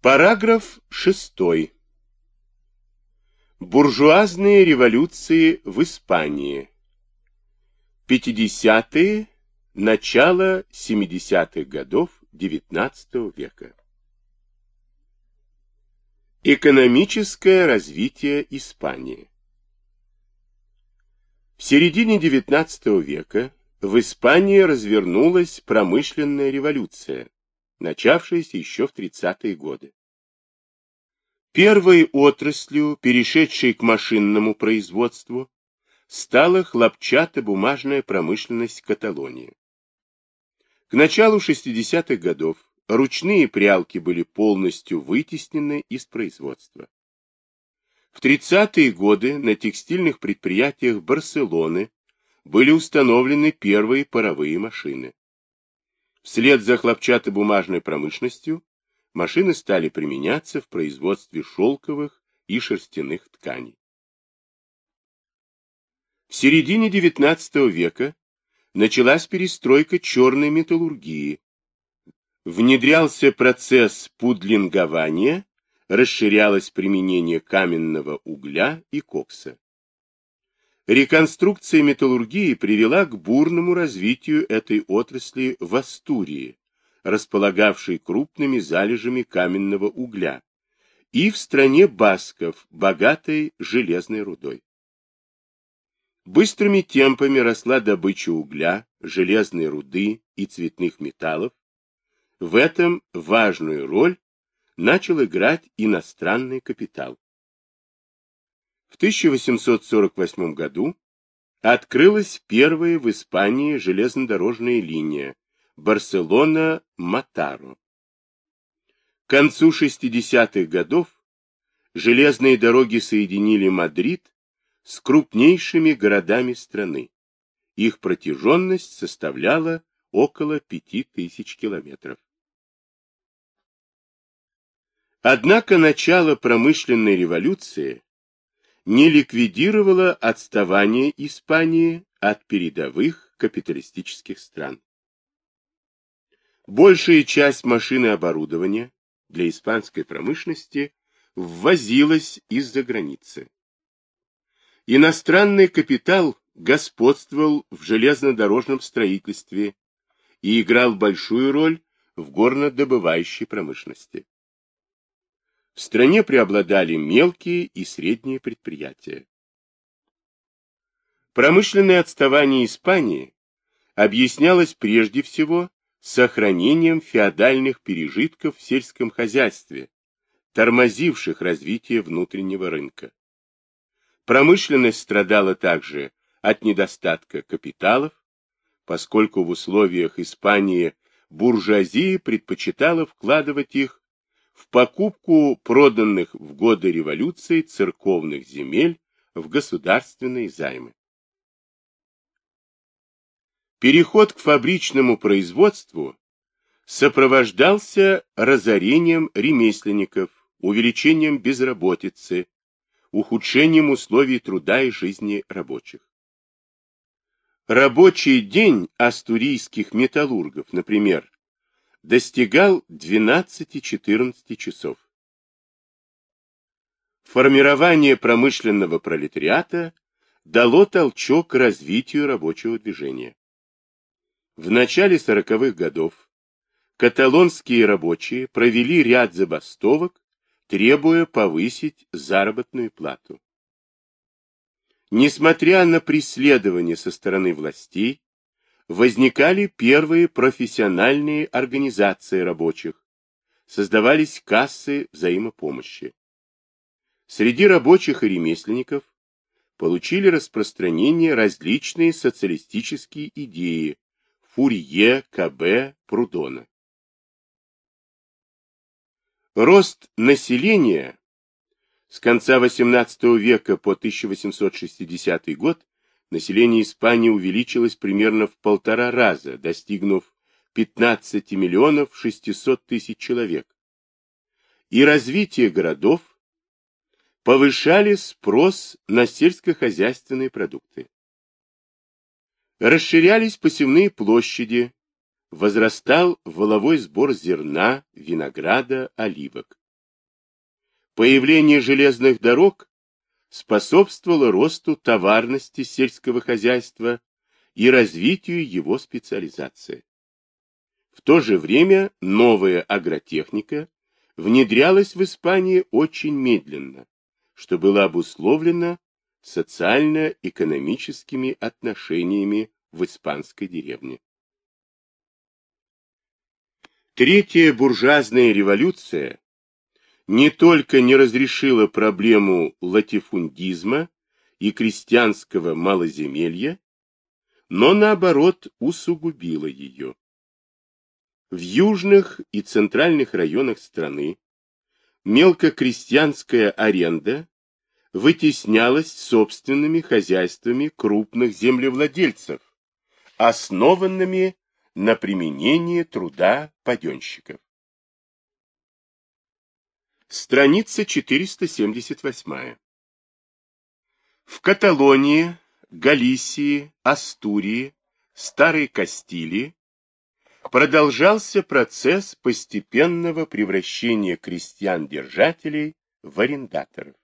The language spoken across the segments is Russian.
Параграф 6. Буржуазные революции в Испании. 50-е, начало 70-х годов XIX века. Экономическое развитие Испании. В середине XIX века в Испании развернулась промышленная революция, начавшаяся еще в 30-е годы. Первой отраслью, перешедшей к машинному производству, стала хлопчатобумажная промышленность Каталонии. К началу 60-х годов ручные прялки были полностью вытеснены из производства. В 30-е годы на текстильных предприятиях Барселоны были установлены первые паровые машины. Вслед за хлопчатобумажной промышленностью машины стали применяться в производстве шелковых и шерстяных тканей. В середине XIX века началась перестройка черной металлургии. Внедрялся процесс пудлингования, расширялось применение каменного угля и кокса. Реконструкция металлургии привела к бурному развитию этой отрасли в Астурии, располагавшей крупными залежами каменного угля, и в стране басков, богатой железной рудой. Быстрыми темпами росла добыча угля, железной руды и цветных металлов. В этом важную роль начал играть иностранный капитал. В 1848 году открылась первая в Испании железнодорожная линия Барселона-Матаро. К концу 60-х годов железные дороги соединили Мадрид с крупнейшими городами страны. Их протяженность составляла около 5000 километров. Однако начало промышленной революции не ликвидировало отставание Испании от передовых капиталистических стран. Большая часть машин и оборудования для испанской промышленности ввозилась из-за границы. Иностранный капитал господствовал в железнодорожном строительстве и играл большую роль в горнодобывающей промышленности. В стране преобладали мелкие и средние предприятия. Промышленное отставание Испании объяснялось прежде всего сохранением феодальных пережитков в сельском хозяйстве, тормозивших развитие внутреннего рынка. Промышленность страдала также от недостатка капиталов, поскольку в условиях Испании буржуазия предпочитала вкладывать их в покупку проданных в годы революции церковных земель в государственные займы. Переход к фабричному производству сопровождался разорением ремесленников, увеличением безработицы, ухудшением условий труда и жизни рабочих. Рабочий день астурийских металлургов, например, достигал 12-14 часов. Формирование промышленного пролетариата дало толчок развитию рабочего движения. В начале 40-х годов каталонские рабочие провели ряд забастовок, требуя повысить заработную плату. Несмотря на преследование со стороны властей, возникали первые профессиональные организации рабочих, создавались кассы взаимопомощи. Среди рабочих и ремесленников получили распространение различные социалистические идеи Фурье, КБ, Прудона. Рост населения с конца XVIII века по 1860 год население Испании увеличилось примерно в полтора раза, достигнув 15 миллионов 600 тысяч человек. И развитие городов повышали спрос на сельскохозяйственные продукты. Расширялись посевные площади, возрастал воловой сбор зерна, винограда, оливок. Появление железных дорог способствовало росту товарности сельского хозяйства и развитию его специализации. В то же время новая агротехника внедрялась в Испании очень медленно, что было обусловлено социально-экономическими отношениями в испанской деревне. Третья буржуазная революция не только не разрешила проблему латифундизма и крестьянского малоземелья, но наоборот усугубила ее. В южных и центральных районах страны мелкокрестьянская аренда вытеснялась собственными хозяйствами крупных землевладельцев, основанными на применении труда паденщиков. Страница 478. В Каталонии, Галисии, Астурии, Старой Кастилии продолжался процесс постепенного превращения крестьян-держателей в арендаторов.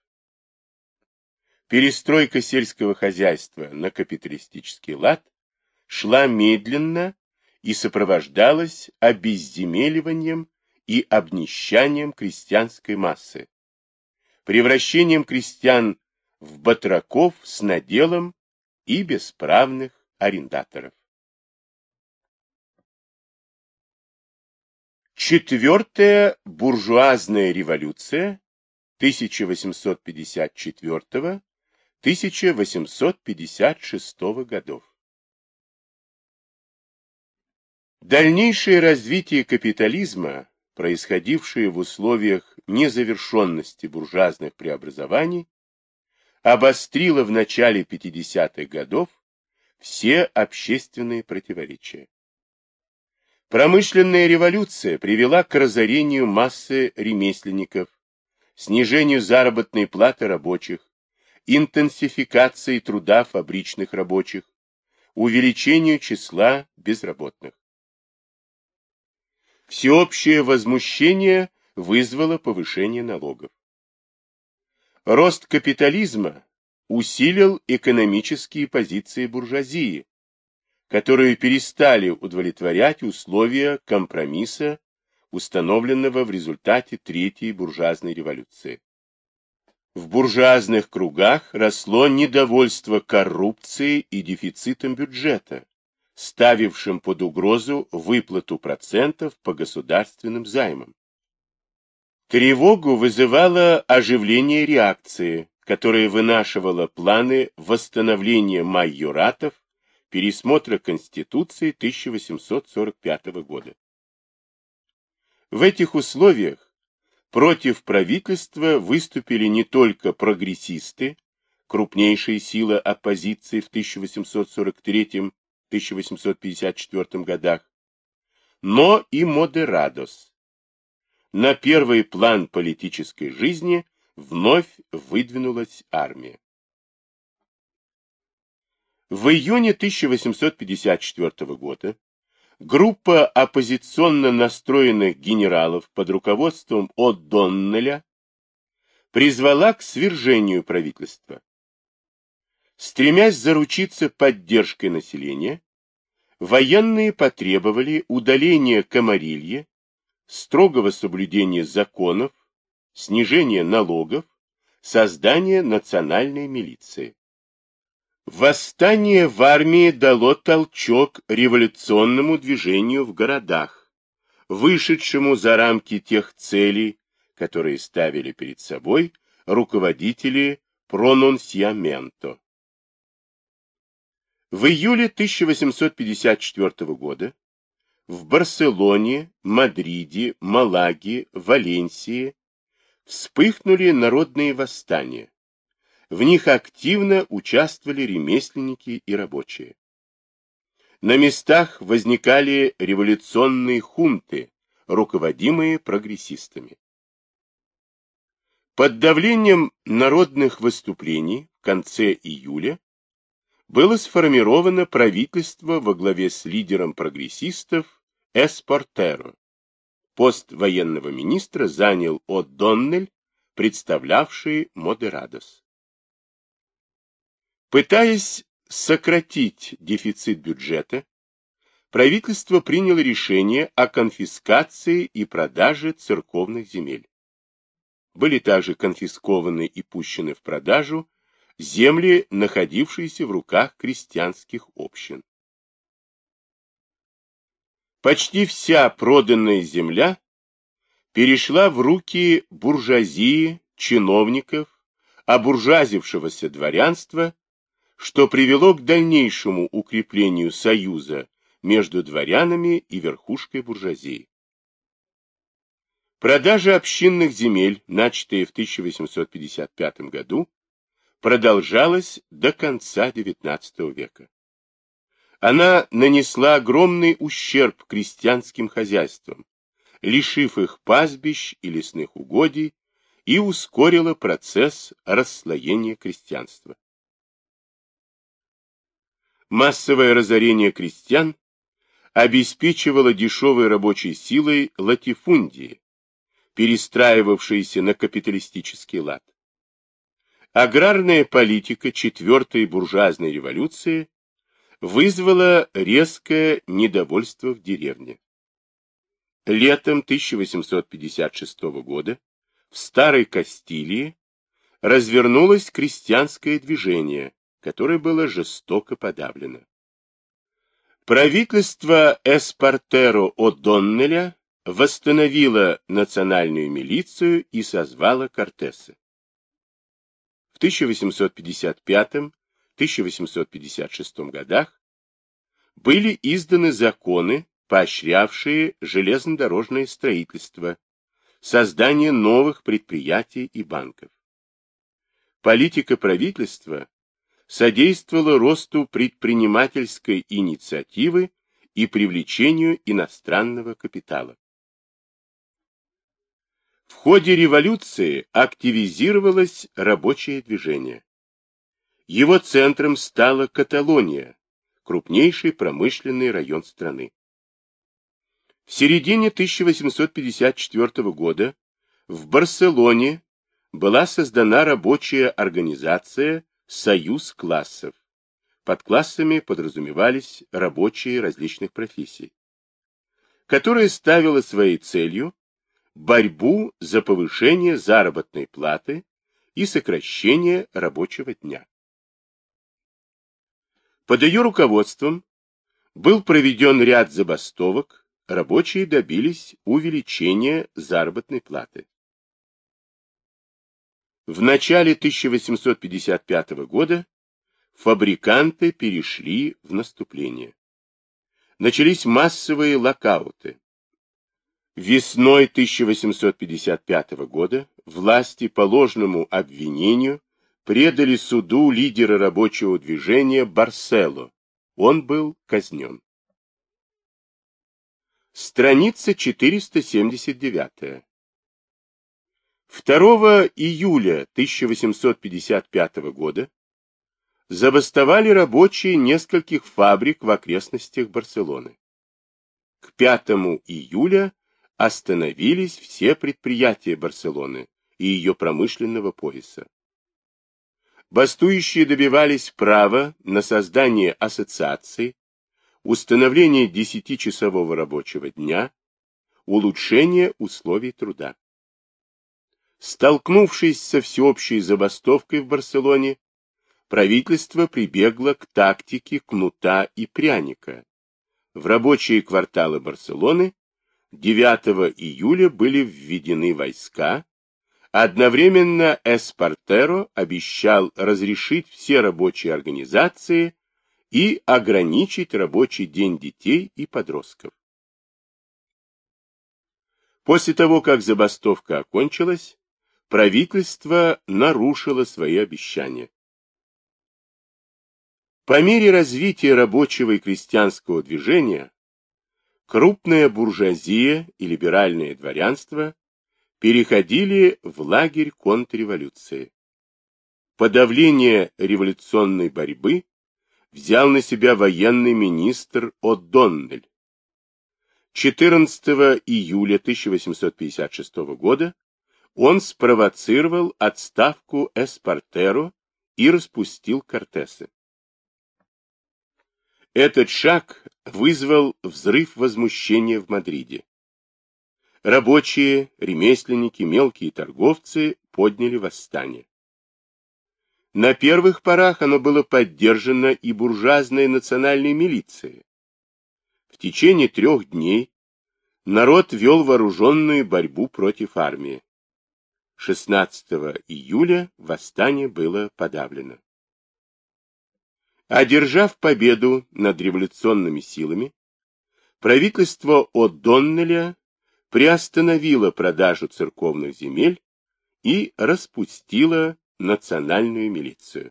Перестройка сельского хозяйства на капиталистический лад шла медленно и сопровождалась обезземеливанием и обнищанием крестьянской массы, превращением крестьян в батраков с наделом и бесправных арендаторов. Четвертая буржуазная революция 1854-1856 годов. Дальнейшее развитие капитализма происходившие в условиях незавершенности буржуазных преобразований, обострило в начале 50-х годов все общественные противоречия. Промышленная революция привела к разорению массы ремесленников, снижению заработной платы рабочих, интенсификации труда фабричных рабочих, увеличению числа безработных. Всеобщее возмущение вызвало повышение налогов. Рост капитализма усилил экономические позиции буржуазии, которые перестали удовлетворять условия компромисса, установленного в результате Третьей буржуазной революции. В буржуазных кругах росло недовольство коррупцией и дефицитом бюджета, ставившим под угрозу выплату процентов по государственным займам. Тревогу вызывало оживление реакции, которая вынашивала планы восстановления майоратов, пересмотра Конституции 1845 года. В этих условиях против правительства выступили не только прогрессисты, крупнейшая сила оппозиции в 1843 1854 годах, но и модерадос. На первый план политической жизни вновь выдвинулась армия. В июне 1854 года группа оппозиционно настроенных генералов под руководством О'Доннеля призвала к свержению правительства. Стремясь заручиться поддержкой населения, военные потребовали удаления Комарилья, строгого соблюдения законов, снижения налогов, создания национальной милиции. Восстание в армии дало толчок революционному движению в городах, вышедшему за рамки тех целей, которые ставили перед собой руководители пронунсиаменто. В июле 1854 года в Барселоне, Мадриде, Малаге, Валенсии вспыхнули народные восстания. В них активно участвовали ремесленники и рабочие. На местах возникали революционные хунты, руководимые прогрессистами. Под давлением народных выступлений в конце июля было сформировано правительство во главе с лидером прогрессистов Эспортеро. Пост военного министра занял О'Доннель, представлявшие Модерадос. Пытаясь сократить дефицит бюджета, правительство приняло решение о конфискации и продаже церковных земель. Были также конфискованы и пущены в продажу земли, находившиеся в руках крестьянских общин. Почти вся проданная земля перешла в руки буржуазии, чиновников, обуржуазившегося дворянства, что привело к дальнейшему укреплению союза между дворянами и верхушкой буржуазии. Продажа общинных земель, начатая в 1855 году, продолжалась до конца XIX века. Она нанесла огромный ущерб крестьянским хозяйствам, лишив их пастбищ и лесных угодий, и ускорила процесс расслоения крестьянства. Массовое разорение крестьян обеспечивало дешевой рабочей силой латифундии, перестраивавшиеся на капиталистический лад. Аграрная политика четвертой буржуазной революции вызвала резкое недовольство в деревне. Летом 1856 года в Старой Кастилии развернулось крестьянское движение, которое было жестоко подавлено. Правительство Эспартеро О'Доннеля восстановило национальную милицию и созвало Кортеса. В 1855-1856 годах были изданы законы, поощрявшие железнодорожное строительство, создание новых предприятий и банков. Политика правительства содействовала росту предпринимательской инициативы и привлечению иностранного капитала. В ходе революции активизировалось рабочее движение. Его центром стала Каталония, крупнейший промышленный район страны. В середине 1854 года в Барселоне была создана рабочая организация «Союз классов». Под классами подразумевались рабочие различных профессий, которая ставила своей целью борьбу за повышение заработной платы и сокращение рабочего дня. Под ее руководством был проведен ряд забастовок, рабочие добились увеличения заработной платы. В начале 1855 года фабриканты перешли в наступление. Начались массовые локауты. Весной 1855 года власти по ложному обвинению предали суду лидера рабочего движения Барсело. Он был казнен. Страница 479. 2 июля 1855 года забастовали рабочие нескольких фабрик в окрестностях Барселоны. К 5 июля остановились все предприятия Барселоны и ее промышленного пояса. Бастующие добивались права на создание ассоциаций, установление десятичасового рабочего дня, улучшение условий труда. Столкнувшись со всеобщей забастовкой в Барселоне, правительство прибегло к тактике кнута и пряника. В рабочие кварталы Барселоны 9 июля были введены войска, одновременно Эспартеро обещал разрешить все рабочие организации и ограничить рабочий день детей и подростков. После того, как забастовка окончилась, правительство нарушило свои обещания. По мере развития рабочего и крестьянского движения, крупная буржуазия и либеральное дворянство переходили в лагерь контрреволюции. Подавление революционной борьбы взял на себя военный министр О'Доннель. 14 июля 1856 года он спровоцировал отставку Эспартеро и распустил Кортеса. Этот шаг вызвал взрыв возмущения в Мадриде. Рабочие, ремесленники, мелкие торговцы подняли восстание. На первых порах оно было поддержано и буржуазной национальной милицией. В течение трех дней народ вел вооруженную борьбу против армии. 16 июля восстание было подавлено. Одержав победу над революционными силами, правительство О'Доннеля приостановило продажу церковных земель и распустило национальную милицию.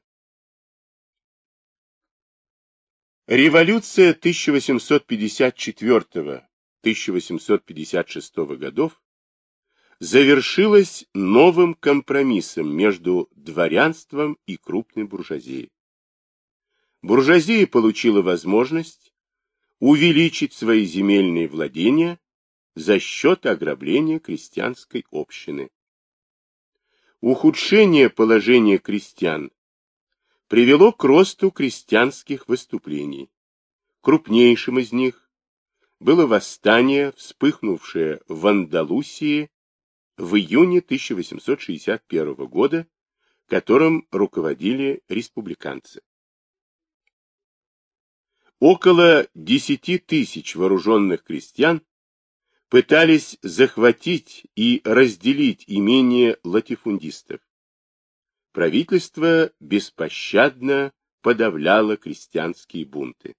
Революция 1854-1856 годов завершилась новым компромиссом между дворянством и крупной буржуазией. Буржуазия получила возможность увеличить свои земельные владения за счет ограбления крестьянской общины. Ухудшение положения крестьян привело к росту крестьянских выступлений. Крупнейшим из них было восстание, вспыхнувшее в Андалусии в июне 1861 года, которым руководили республиканцы. Около 10 тысяч вооруженных крестьян пытались захватить и разделить имение латифундистов. Правительство беспощадно подавляло крестьянские бунты.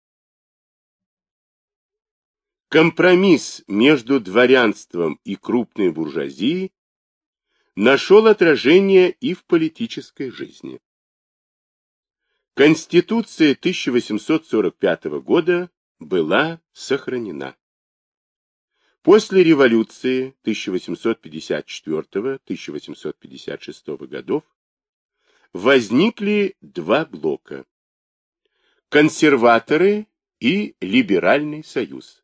Компромисс между дворянством и крупной буржуазией нашел отражение и в политической жизни. Конституция 1845 года была сохранена. После революции 1854-1856 годов возникли два блока – консерваторы и либеральный союз.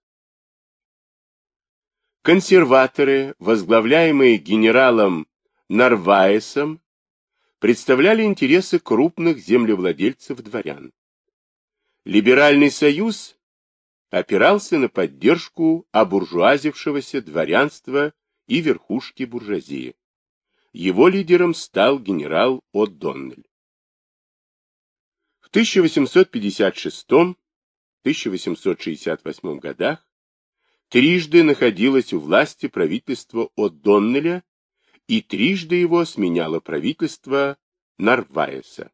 Консерваторы, возглавляемые генералом Нарваесом, представляли интересы крупных землевладельцев-дворян. Либеральный союз опирался на поддержку обуржуазившегося дворянства и верхушки буржуазии. Его лидером стал генерал О'Доннель. В 1856-1868 годах трижды находилось у власти правительство О'Доннеля, и трижды его сменяло правительство Нарваеса.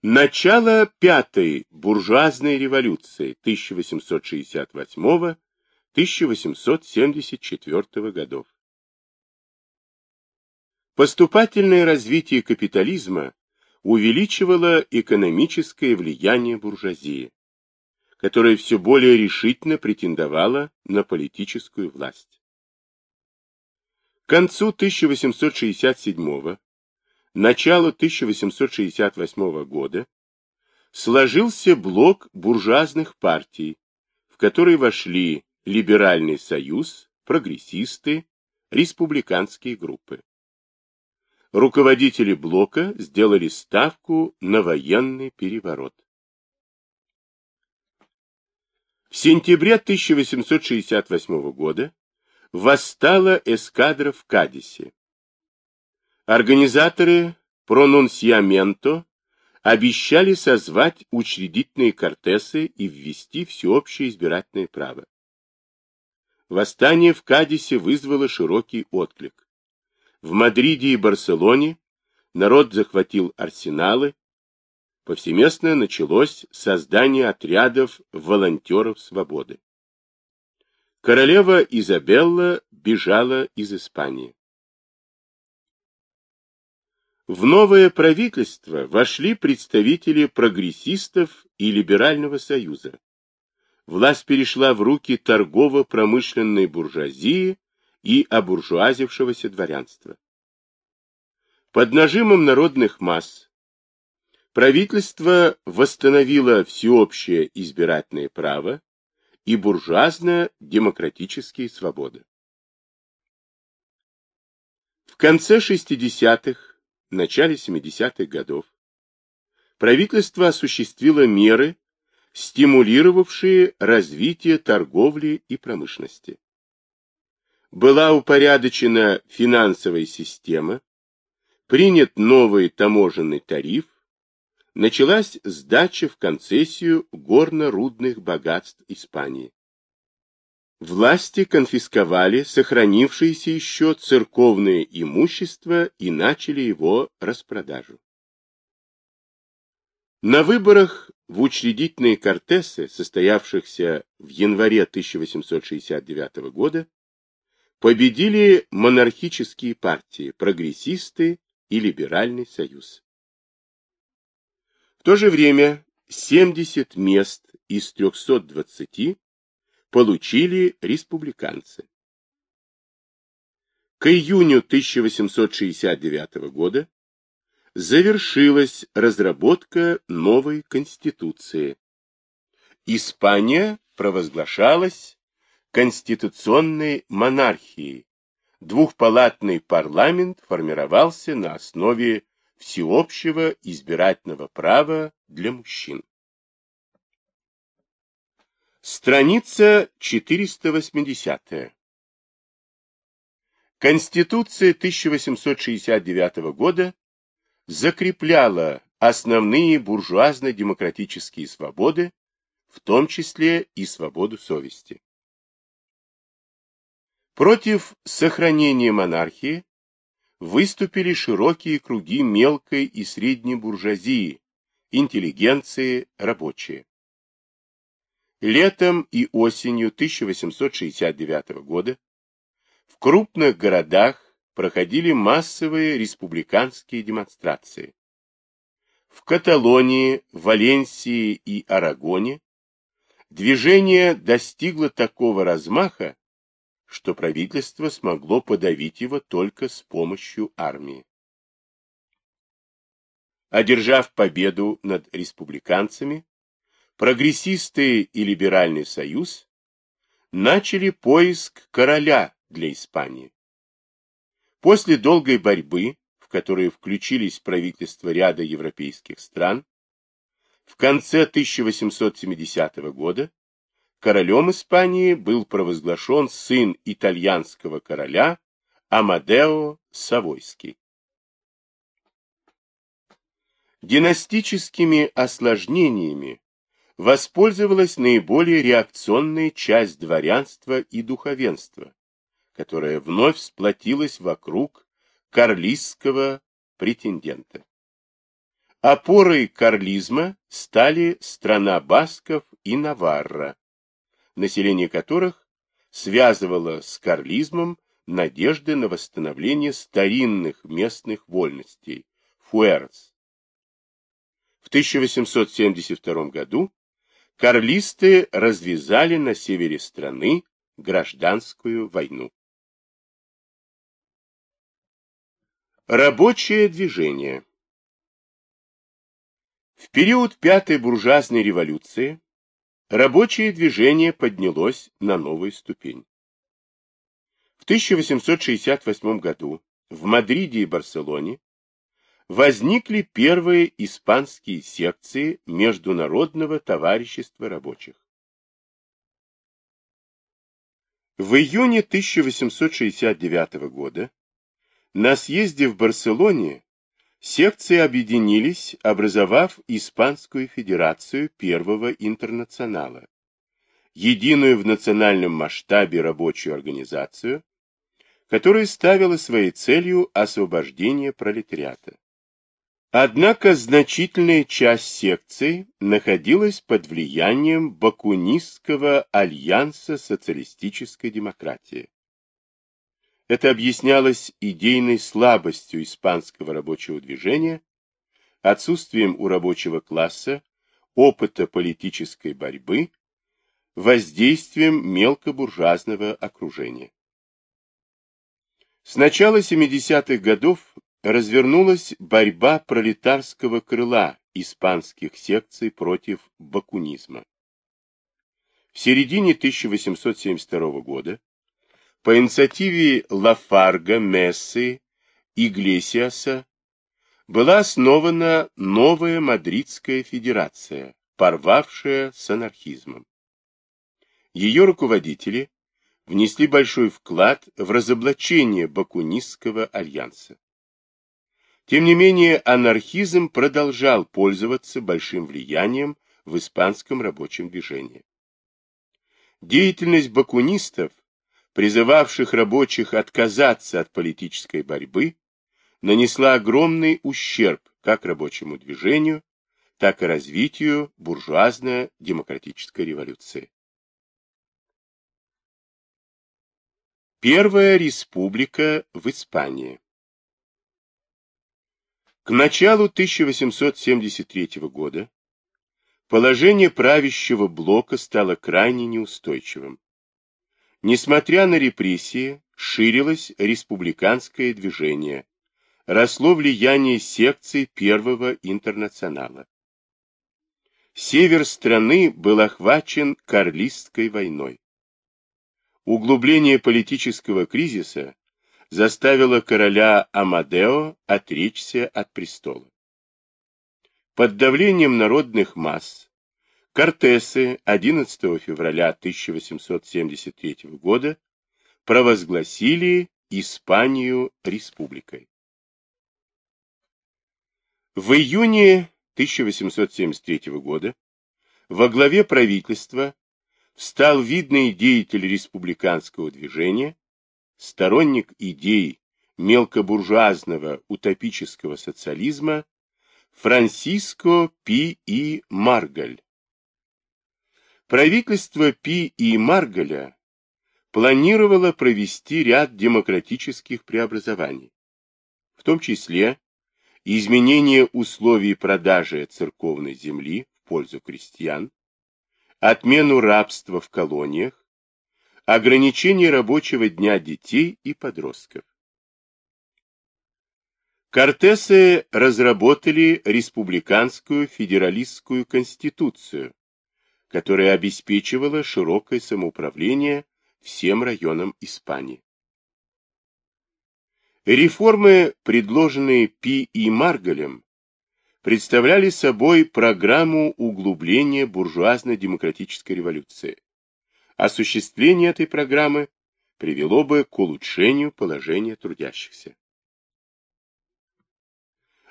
Начало пятой буржуазной революции 1868-1874 годов. Поступательное развитие капитализма увеличивало экономическое влияние буржуазии которая все более решительно претендовала на политическую власть. К концу 1867 началу 1868 года сложился блок буржуазных партий, в который вошли Либеральный союз, прогрессисты, республиканские группы. Руководители блока сделали ставку на военный переворот. В сентябре 1868 года восстала эскадра в Кадисе. Организаторы пронунсиаменто обещали созвать учредительные кортесы и ввести всеобщее избирательное право. Восстание в Кадисе вызвало широкий отклик. В Мадриде и Барселоне народ захватил арсеналы, повсеместно началось создание отрядов волонтеров свободы. Королева Изабелла бежала из Испании. В новое правительство вошли представители прогрессистов и либерального союза. Власть перешла в руки торгово-промышленной буржуазии и обуржуазившегося дворянства. Под нажимом народных масс Правительство восстановило всеобщее избирательное право и буржуазно-демократические свободы. В конце 60-х, начале 70-х годов правительство осуществило меры, стимулировавшие развитие торговли и промышленности. Была упорядочена финансовая система, принят новый таможенный тариф, началась сдача в концессию горно-рудных богатств Испании. Власти конфисковали сохранившееся еще церковное имущество и начали его распродажу. На выборах в учредительные кортесы, состоявшихся в январе 1869 года, победили монархические партии, прогрессисты и либеральный союз. То же время 70 мест из 320 получили республиканцы. К июню 1869 года завершилась разработка новой конституции. Испания провозглашалась конституционной монархией. Двухпалатный парламент формировался на основе всеобщего избирательного права для мужчин. Страница 480. Конституция 1869 года закрепляла основные буржуазно-демократические свободы, в том числе и свободу совести. Против сохранения монархии выступили широкие круги мелкой и средней буржуазии, интеллигенции, рабочие. Летом и осенью 1869 года в крупных городах проходили массовые республиканские демонстрации. В Каталонии, Валенсии и Арагоне движение достигло такого размаха, что правительство смогло подавить его только с помощью армии. Одержав победу над республиканцами, прогрессисты и либеральный союз начали поиск короля для Испании. После долгой борьбы, в которую включились правительства ряда европейских стран, в конце 1870 года королем Испании был провозглашен сын итальянского короля Амадео Савойский. Династическими осложнениями воспользовалась наиболее реакционная часть дворянства и духовенства, которая вновь сплотилась вокруг карлистского претендента. Опорой карлизма стали страна басков и Наварра, население которых связывало с карлизмом надежды на восстановление старинных местных вольностей – фуэрс. В 1872 году карлисты развязали на севере страны гражданскую войну. Рабочее движение В период Пятой буржуазной революции рабочее движение поднялось на новую ступень. В 1868 году в Мадриде и Барселоне возникли первые испанские секции Международного товарищества рабочих. В июне 1869 года на съезде в Барселоне секции объединились, образовав Испанскую федерацию Первого интернационала, единую в национальном масштабе рабочую организацию, которая ставила своей целью освобождение пролетариата. Однако значительная часть секций находилась под влиянием Бакунистского альянса социалистической демократии. Это объяснялось идейной слабостью испанского рабочего движения, отсутствием у рабочего класса опыта политической борьбы, воздействием мелкобуржуазного окружения. С начала 70-х годов развернулась борьба пролетарского крыла испанских секций против бакунизма. В середине 1872 года по инициативе Лафарга, Мессы, Иглесиаса была основана новая Мадридская федерация, порвавшая с анархизмом. Ее руководители внесли большой вклад в разоблачение Бакунистского альянса. Тем не менее, анархизм продолжал пользоваться большим влиянием в испанском рабочем движении. Деятельность бакунистов, призывавших рабочих отказаться от политической борьбы, нанесла огромный ущерб как рабочему движению, так и развитию буржуазно-демократической революции. Первая республика в Испании К началу 1873 года положение правящего блока стало крайне неустойчивым. Несмотря на репрессии, ширилось республиканское движение, росло влияние секций Первого интернационала. Север страны был охвачен Карлистской войной. Углубление политического кризиса заставило короля Амадео отречься от престола. Под давлением народных масс Кортесы 11 февраля 1873 года провозгласили Испанию республикой. В июне 1873 года во главе правительства встал видный деятель республиканского движения, сторонник идей мелкобуржуазного утопического социализма Франсиско Пи и Маргаль. Правительство Пи и Маргаля планировало провести ряд демократических преобразований, в том числе изменение условий продажи церковной земли в пользу крестьян, отмену рабства в колониях, ограничение рабочего дня детей и подростков. Кортесы разработали республиканскую федералистскую конституцию, которая обеспечивала широкое самоуправление всем районам Испании. Реформы, предложенные Пи и Маргалем, представляли собой программу углубления буржуазно-демократической революции. Осуществление этой программы привело бы к улучшению положения трудящихся.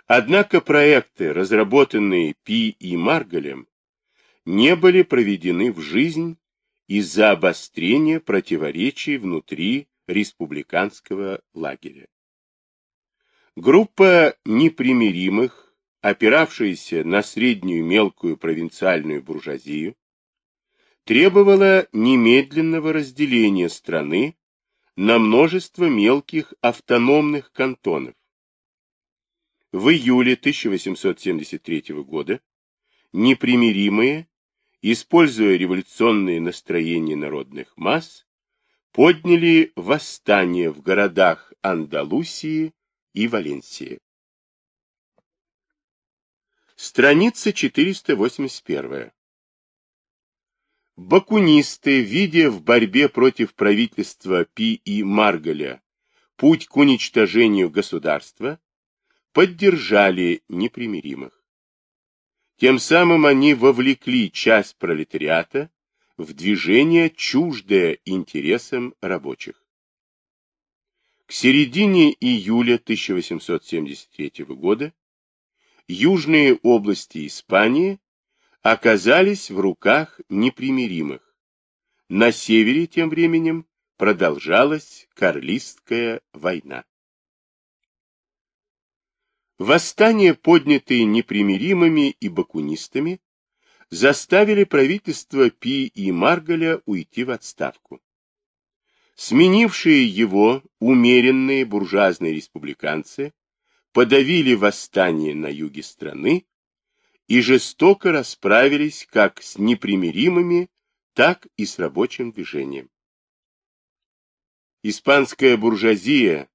Однако проекты, разработанные Пи и Маргалем, не были проведены в жизнь из-за обострения противоречий внутри республиканского лагеря. Группа непримиримых опиравшаяся на среднюю мелкую провинциальную буржуазию, требовала немедленного разделения страны на множество мелких автономных кантонов. В июле 1873 года непримиримые, используя революционные настроения народных масс, подняли восстание в городах Андалусии и Валенсии. Страница 481. Бакунисты, видя в борьбе против правительства Пи и Маргаля путь к уничтожению государства, поддержали непримиримых. Тем самым они вовлекли часть пролетариата в движение, чуждое интересам рабочих. К середине июля 1873 года южные области Испании оказались в руках непримиримых. На севере тем временем продолжалась Карлистская война. Восстания, поднятые непримиримыми и бакунистами, заставили правительство Пи и Маргаля уйти в отставку. Сменившие его умеренные буржуазные республиканцы подавили восстание на юге страны и жестоко расправились как с непримиримыми, так и с рабочим движением. Испанская буржуазия,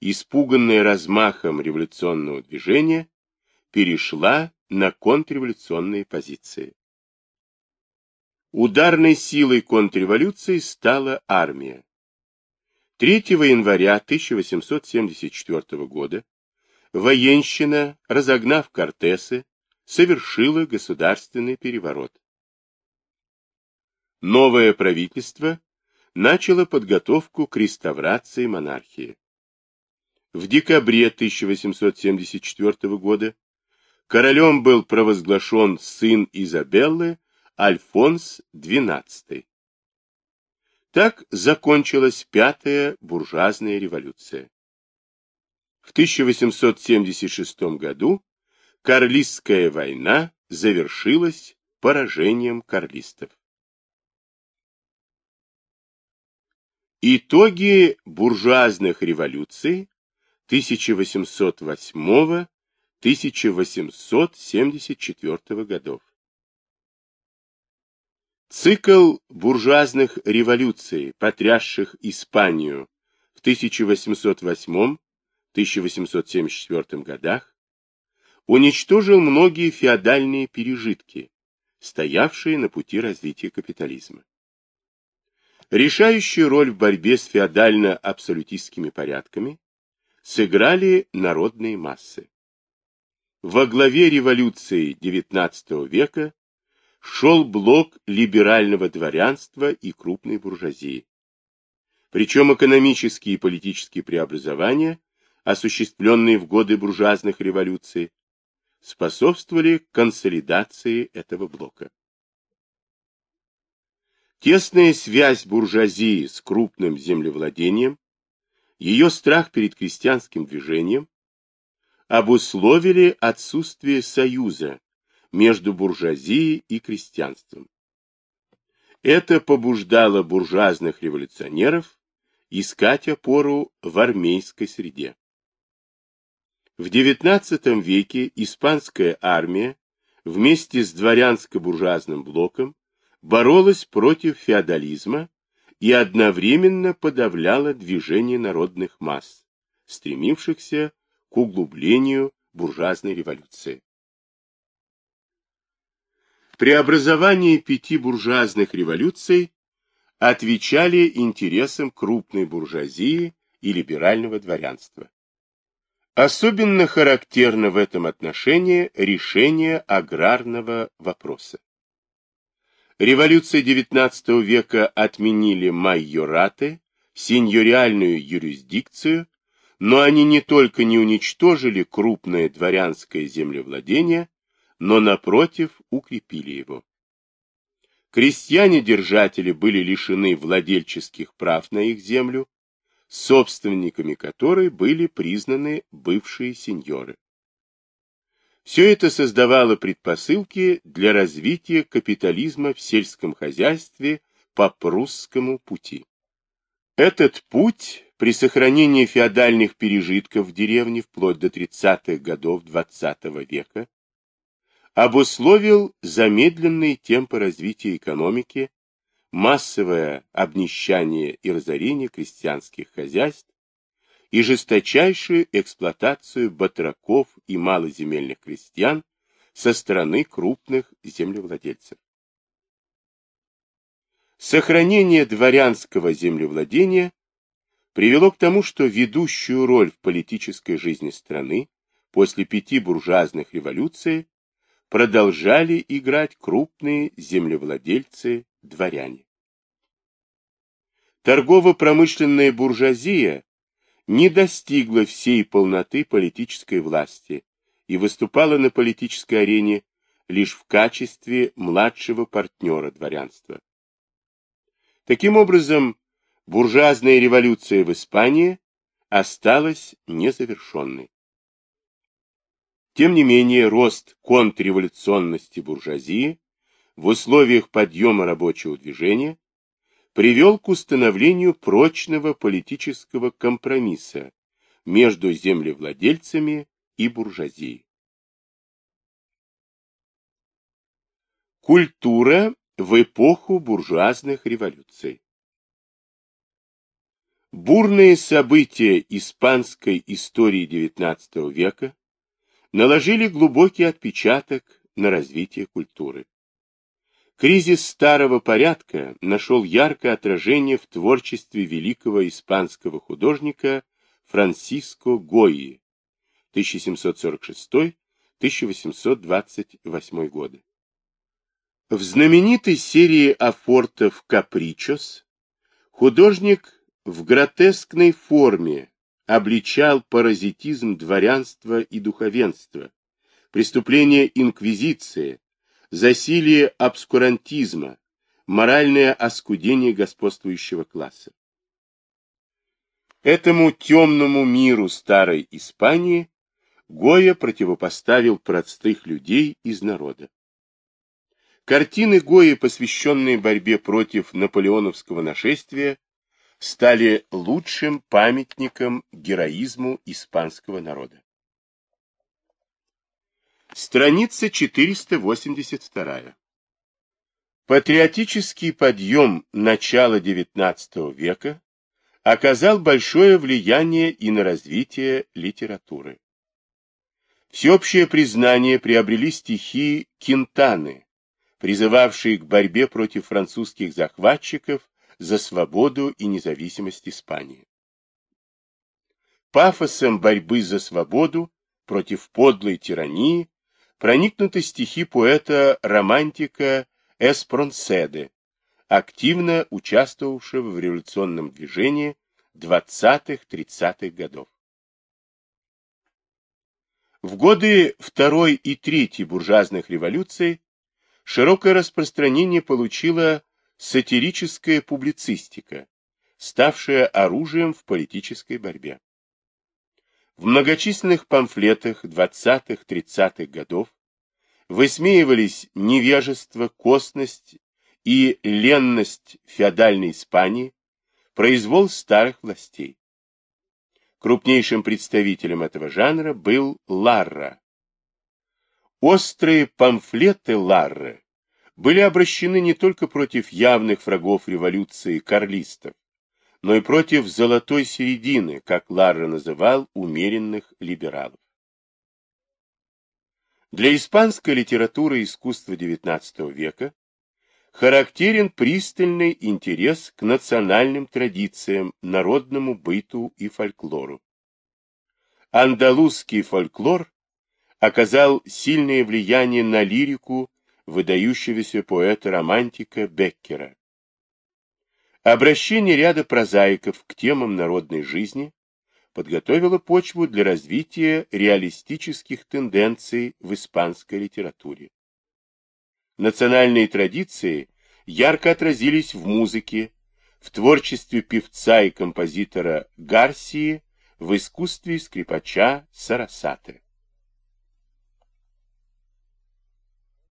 испуганная размахом революционного движения, перешла на контрреволюционные позиции. Ударной силой контрреволюции стала армия. 3 января 1874 года военщина, разогнав Кортесы, совершила государственный переворот. Новое правительство начало подготовку к реставрации монархии. В декабре 1874 года королем был провозглашен сын Изабеллы Альфонс XII. Так закончилась Пятая буржуазная революция. В 1876 году Карлистская война завершилась поражением карлистов. Итоги буржуазных революций 1808-1874 годов. Цикл буржуазных революций, потрясших Испанию в 1808-1874 годах, уничтожил многие феодальные пережитки, стоявшие на пути развития капитализма. Решающую роль в борьбе с феодально-абсолютистскими порядками сыграли народные массы. Во главе революции XIX века шел блок либерального дворянства и крупной буржуазии. Причем экономические и политические преобразования, осуществленные в годы буржуазных революций, способствовали консолидации этого блока. Тесная связь буржуазии с крупным землевладением, ее страх перед крестьянским движением обусловили отсутствие союза между буржуазией и крестьянством. Это побуждало буржуазных революционеров искать опору в армейской среде. В XIX веке испанская армия вместе с дворянско-буржуазным блоком боролась против феодализма и одновременно подавляла движение народных масс, стремившихся к углублению буржуазной революции. Преобразование пяти буржуазных революций отвечали интересам крупной буржуазии и либерального дворянства. Особенно характерно в этом отношении решение аграрного вопроса. Революции XIX века отменили майораты, сеньориальную юрисдикцию, но они не только не уничтожили крупное дворянское землевладение, но, напротив, укрепили его. Крестьяне-держатели были лишены владельческих прав на их землю, собственниками которой были признаны бывшие сеньоры. Все это создавало предпосылки для развития капитализма в сельском хозяйстве по прусскому пути. Этот путь при сохранении феодальных пережитков в деревне вплоть до 30-х годов XX -го века обусловил замедленные темпы развития экономики, массовое обнищание и разорение крестьянских хозяйств, и жесточайшую эксплуатацию батраков и малоземельных крестьян со стороны крупных землевладельцев. Сохранение дворянского землевладения привело к тому, что ведущую роль в политической жизни страны после пяти буржуазных революций продолжали играть крупные землевладельцы-дворяне. Торгово-промышленная буржуазия не достигла всей полноты политической власти и выступала на политической арене лишь в качестве младшего партнера дворянства. Таким образом, буржуазная революция в Испании осталась незавершенной. Тем не менее, рост контрреволюционности буржуазии в условиях подъема рабочего движения привел к установлению прочного политического компромисса между землевладельцами и буржуазией. Культура в эпоху буржуазных революций Бурные события испанской истории XIX века наложили глубокий отпечаток на развитие культуры. Кризис старого порядка нашел яркое отражение в творчестве великого испанского художника Франсиско Гойи 1746-1828 годы. В знаменитой серии афортов «Капричос» художник в гротескной форме обличал паразитизм дворянства и духовенства, преступления инквизиции, засилие обскурантизма, моральное оскудение господствующего класса. Этому темному миру старой Испании Гоя противопоставил простых людей из народа. Картины Гои, посвященные борьбе против наполеоновского нашествия, стали лучшим памятником героизму испанского народа. Страница 482. Патриотический подъем начала XIX века оказал большое влияние и на развитие литературы. Всеобщее признание приобрели стихи Кинтаны, призывавшие к борьбе против французских захватчиков за свободу и независимость Испании. Пафосом борьбы за свободу против подлой тирании проникнуты стихи поэта-романтика Эспронседе, активно участвовавшего в революционном движении 20-30-х годов. В годы Второй и Третьей буржуазных революций широкое распространение получила сатирическая публицистика, ставшая оружием в политической борьбе. В многочисленных памфлетах 20-30-х годов высмеивались невежество, косность и ленность феодальной Испании, произвол старых властей. Крупнейшим представителем этого жанра был Ларра. Острые памфлеты Ларры были обращены не только против явных врагов революции карлистов, но и против золотой середины, как Ларра называл умеренных либералов. Для испанской литературы и искусства XIX века характерен пристальный интерес к национальным традициям, народному быту и фольклору. Андалузский фольклор оказал сильное влияние на лирику выдающегося поэта-романтика Беккера. Обращение ряда прозаиков к темам народной жизни подготовило почву для развития реалистических тенденций в испанской литературе. Национальные традиции ярко отразились в музыке, в творчестве певца и композитора Гарсии, в искусстве скрипача Сарасаты.